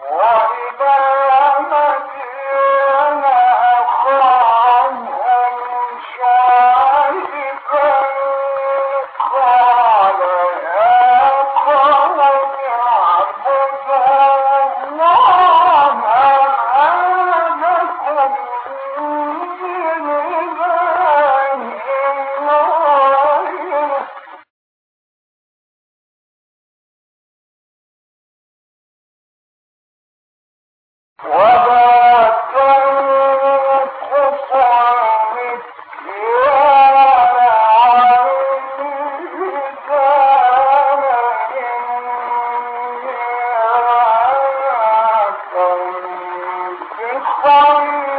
Oh. Oh!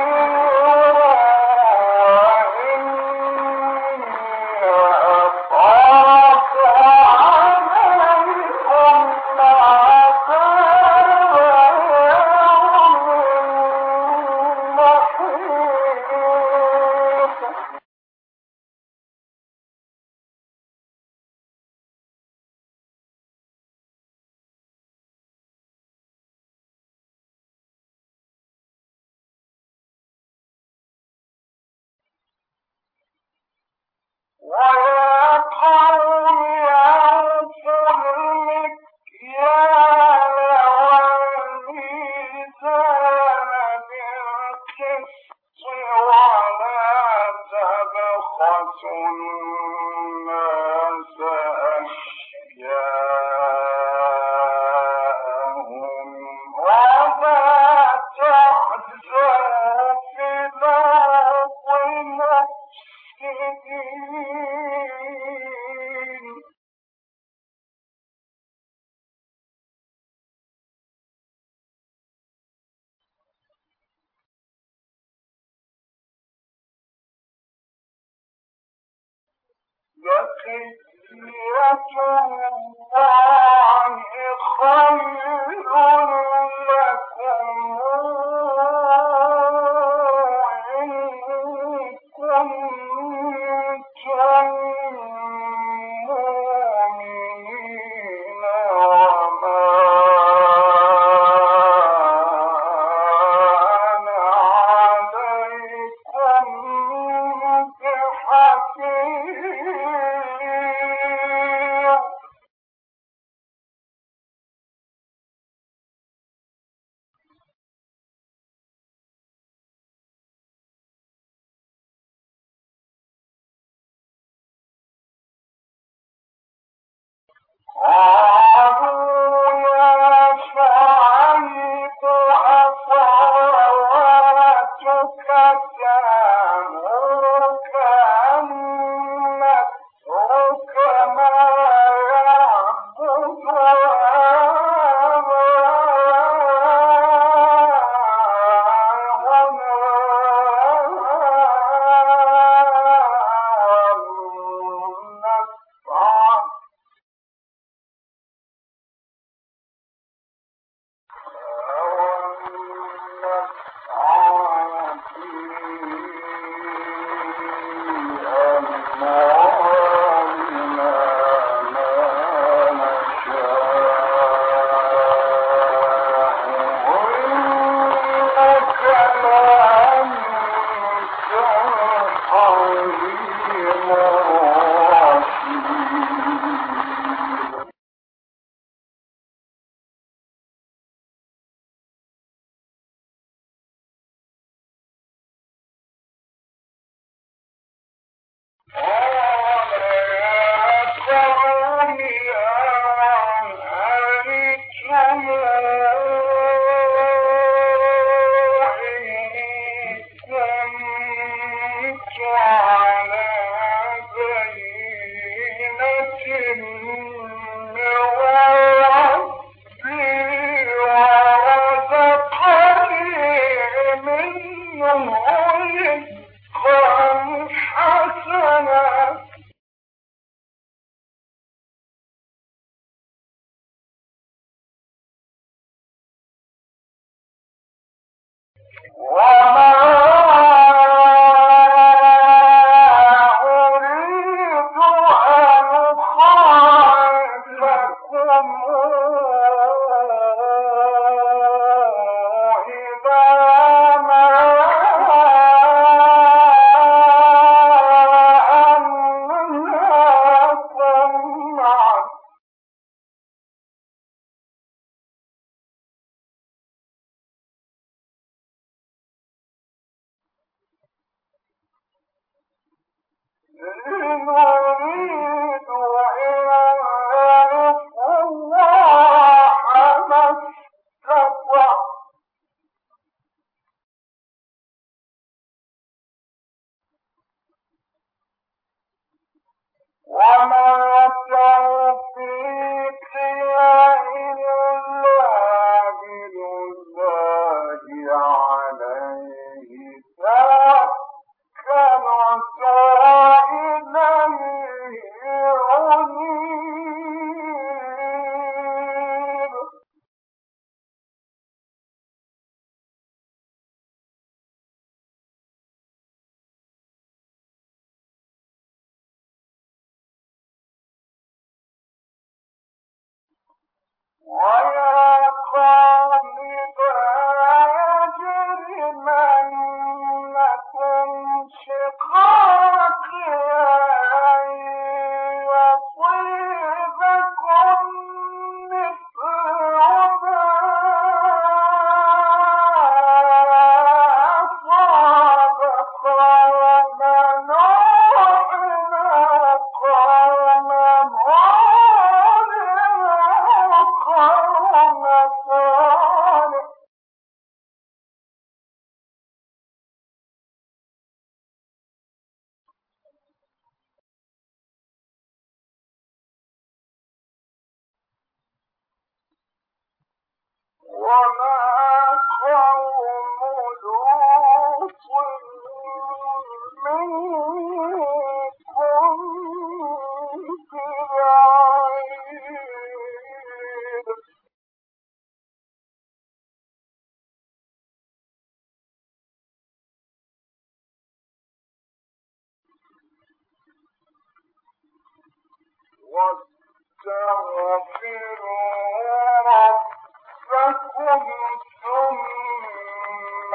لفتيه الله خير لكم. النصحات Oh, غير الضالين ثم تؤمنون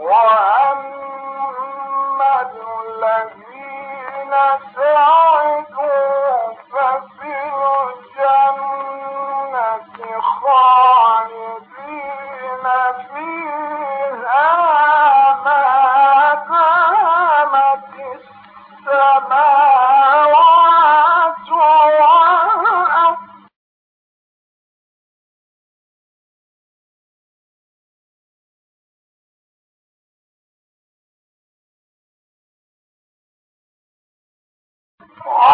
وأما الذين سعدوا Oh.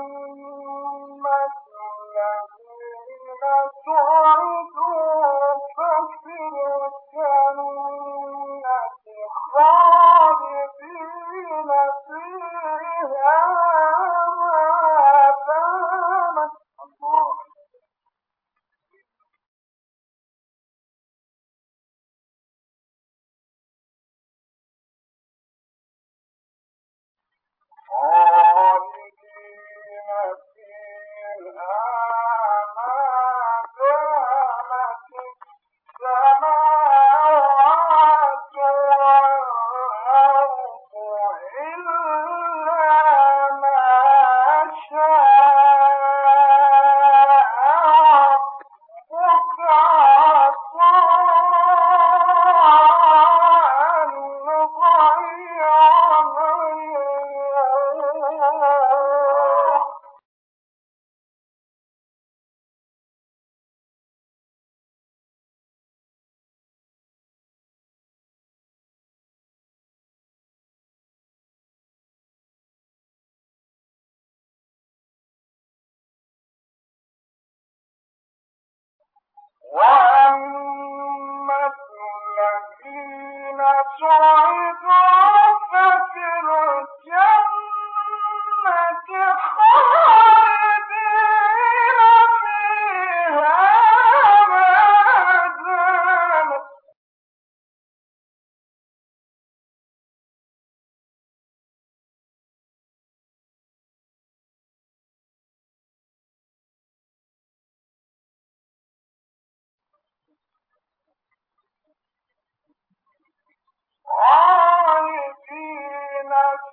Oh. الذين سعدوا ففي الجنة love